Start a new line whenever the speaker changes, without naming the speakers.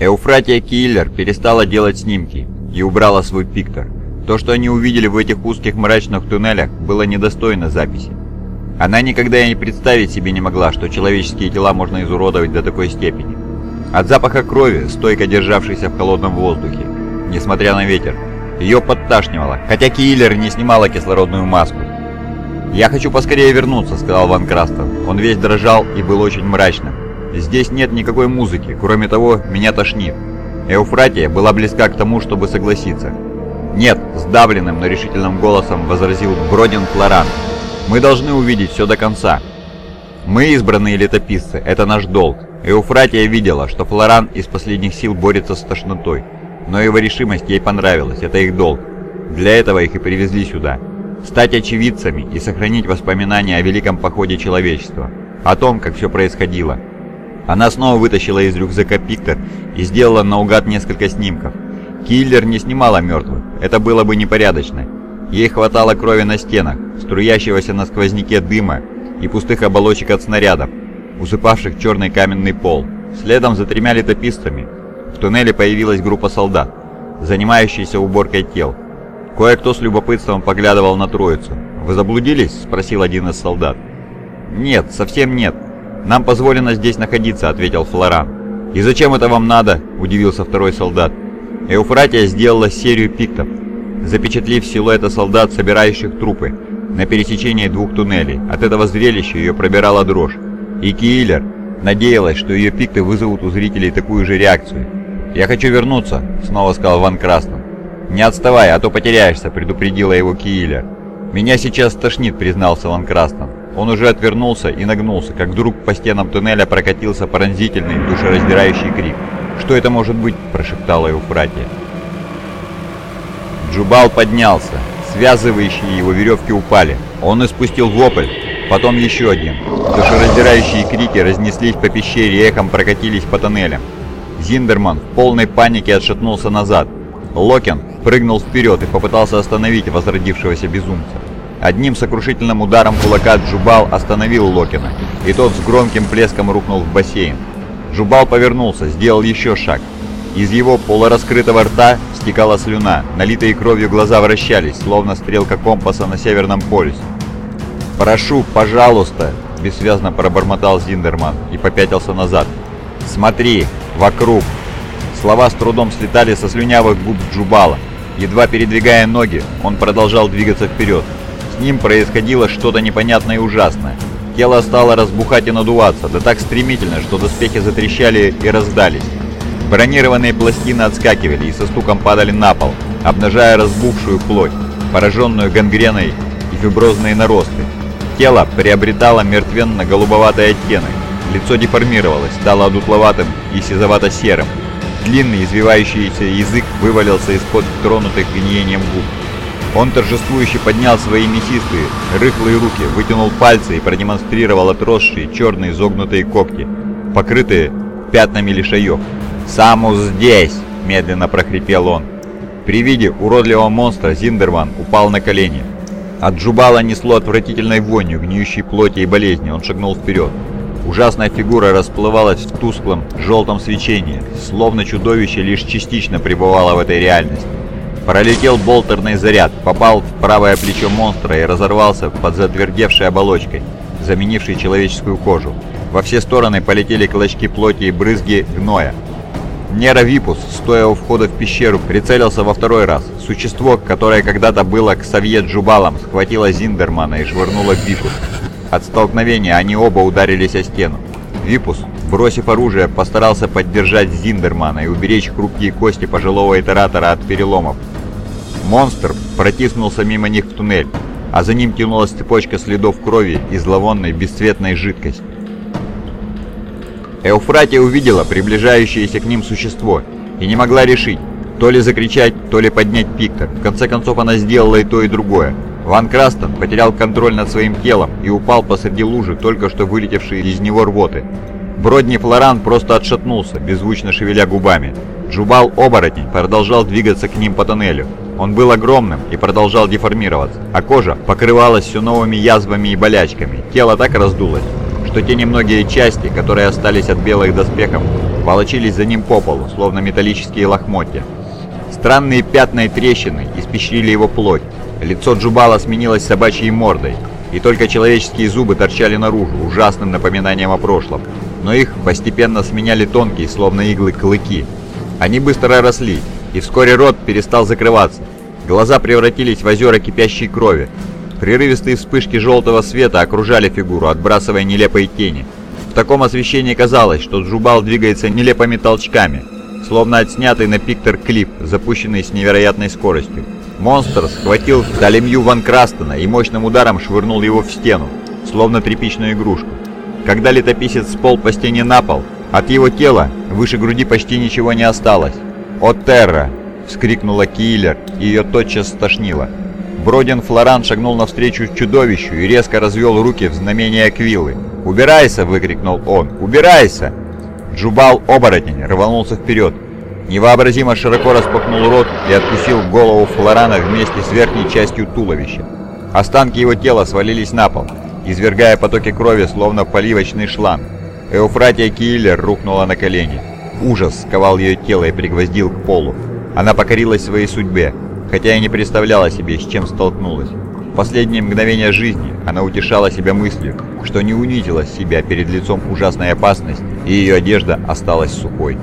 Эуфратия Киллер перестала делать снимки и убрала свой пиктор. То, что они увидели в этих узких мрачных туннелях, было недостойно записи. Она никогда и не представить себе не могла, что человеческие тела можно изуродовать до такой степени. От запаха крови, стойко державшейся в холодном воздухе, несмотря на ветер, ее подташнивало, хотя Киллер не снимала кислородную маску. «Я хочу поскорее вернуться», — сказал Ван Крастон. Он весь дрожал и был очень мрачным. «Здесь нет никакой музыки, кроме того, меня тошнит». Эуфратия была близка к тому, чтобы согласиться. «Нет», — сдавленным, но решительным голосом возразил Бродин Флоран. «Мы должны увидеть все до конца. Мы избранные летописцы, это наш долг». Эуфратия видела, что Флоран из последних сил борется с тошнотой. Но его решимость ей понравилась, это их долг. Для этого их и привезли сюда. Стать очевидцами и сохранить воспоминания о великом походе человечества. О том, как все происходило. Она снова вытащила из рюкзака пиктор и сделала наугад несколько снимков. Киллер не снимала мертвых, это было бы непорядочно. Ей хватало крови на стенах, струящегося на сквозняке дыма и пустых оболочек от снарядов, усыпавших черный каменный пол. Следом за тремя летописцами в туннеле появилась группа солдат, занимающаяся уборкой тел. Кое-кто с любопытством поглядывал на троицу. «Вы заблудились?» – спросил один из солдат. «Нет, совсем нет. Нам позволено здесь находиться», – ответил Флоран. «И зачем это вам надо?» – удивился второй солдат. Эуфратия сделала серию пиктов, запечатлив силуэты солдат, собирающих трупы, на пересечении двух туннелей. От этого зрелища ее пробирала дрожь. И Киллер надеялась, что ее пикты вызовут у зрителей такую же реакцию. «Я хочу вернуться», — снова сказал Ван Красном. «Не отставай, а то потеряешься», — предупредила его Киллер. «Меня сейчас тошнит», — признался Ван Красном. Он уже отвернулся и нагнулся, как вдруг по стенам туннеля прокатился пронзительный, душераздирающий крик. «Что это может быть?» – прошептала Эуфратия. Джубал поднялся. Связывающие его веревки упали. Он испустил вопль, потом еще один. Душераздирающие крики разнеслись по пещере и эхом прокатились по тоннелям. Зиндерман в полной панике отшатнулся назад. Локен прыгнул вперед и попытался остановить возродившегося безумца. Одним сокрушительным ударом кулака Джубал остановил Локина, и тот с громким плеском рухнул в бассейн. Жубал повернулся, сделал еще шаг. Из его полураскрытого рта стекала слюна, налитые кровью глаза вращались, словно стрелка компаса на Северном полюсе. «Прошу, пожалуйста!» – бессвязно пробормотал Зиндерман и попятился назад. «Смотри! Вокруг!» Слова с трудом слетали со слюнявых губ Джубала. Едва передвигая ноги, он продолжал двигаться вперед. С ним происходило что-то непонятное и ужасное. Тело стало разбухать и надуваться, да так стремительно, что доспехи затрещали и раздались. Бронированные пластины отскакивали и со стуком падали на пол, обнажая разбухшую плоть, пораженную гангреной и фиброзные наросты. Тело приобретало мертвенно-голубоватый оттенок, лицо деформировалось, стало одутловатым и сизовато-серым. Длинный извивающийся язык вывалился из-под тронутых гниением губ. Он торжествующе поднял свои мясистые, рыхлые руки, вытянул пальцы и продемонстрировал отросшие черные изогнутые когти, покрытые пятнами лишаев. «Самус здесь!» – медленно прохрипел он. При виде уродливого монстра Зиндерман упал на колени. От Джубала несло отвратительной вонью, гниющей плоти и болезни. Он шагнул вперед. Ужасная фигура расплывалась в тусклом, желтом свечении, словно чудовище лишь частично пребывало в этой реальности. Пролетел болтерный заряд, попал в правое плечо монстра и разорвался под затвердевшей оболочкой, заменившей человеческую кожу. Во все стороны полетели клочки плоти и брызги гноя. Нера Випус, стоя у входа в пещеру, прицелился во второй раз. Существо, которое когда-то было к Совет Джубалам, схватило Зиндермана и швырнуло Випус. От столкновения они оба ударились о стену. Випус, бросив оружие, постарался поддержать Зиндермана и уберечь хрупкие кости пожилого итератора от переломов. Монстр протиснулся мимо них в туннель, а за ним тянулась цепочка следов крови и зловонной бесцветной жидкости. Эуфратия увидела приближающееся к ним существо и не могла решить, то ли закричать, то ли поднять пиктор. В конце концов она сделала и то, и другое. Ван Крастон потерял контроль над своим телом и упал посреди лужи, только что вылетевшей из него рвоты. Бродни Флоран просто отшатнулся, беззвучно шевеля губами. Джубал-оборотень продолжал двигаться к ним по тоннелю. Он был огромным и продолжал деформироваться, а кожа покрывалась все новыми язвами и болячками. Тело так раздулось, что те немногие части, которые остались от белых доспехов, волочились за ним по полу, словно металлические лохмотья. Странные пятна и трещины испещрили его плоть. Лицо Джубала сменилось собачьей мордой, и только человеческие зубы торчали наружу, ужасным напоминанием о прошлом. Но их постепенно сменяли тонкие, словно иглы, клыки. Они быстро росли, и вскоре рот перестал закрываться. Глаза превратились в озера кипящей крови. Прерывистые вспышки желтого света окружали фигуру, отбрасывая нелепые тени. В таком освещении казалось, что Джубал двигается нелепыми толчками, словно отснятый на пиктор клип, запущенный с невероятной скоростью. Монстр схватил Далемью Ван Крастена и мощным ударом швырнул его в стену, словно тряпичную игрушку. Когда летописец сполз по стене на пол, от его тела выше груди почти ничего не осталось. «О терра!» — вскрикнула Киллер, и ее тотчас стошнило. Бродин Флоран шагнул навстречу чудовищу и резко развел руки в знамение Аквилы. «Убирайся!» — выкрикнул он. «Убирайся!» Джубал-оборотень рванулся вперед. Невообразимо широко распахнул рот и откусил голову Флорана вместе с верхней частью туловища. Останки его тела свалились на пол, извергая потоки крови, словно поливочный шланг. Эуфратия Киллер рухнула на колени. Ужас сковал ее тело и пригвоздил к полу. Она покорилась своей судьбе, хотя и не представляла себе, с чем столкнулась. В последние мгновения жизни она утешала себя мыслью, что не унизила себя перед лицом ужасной опасности, и ее одежда осталась сухой.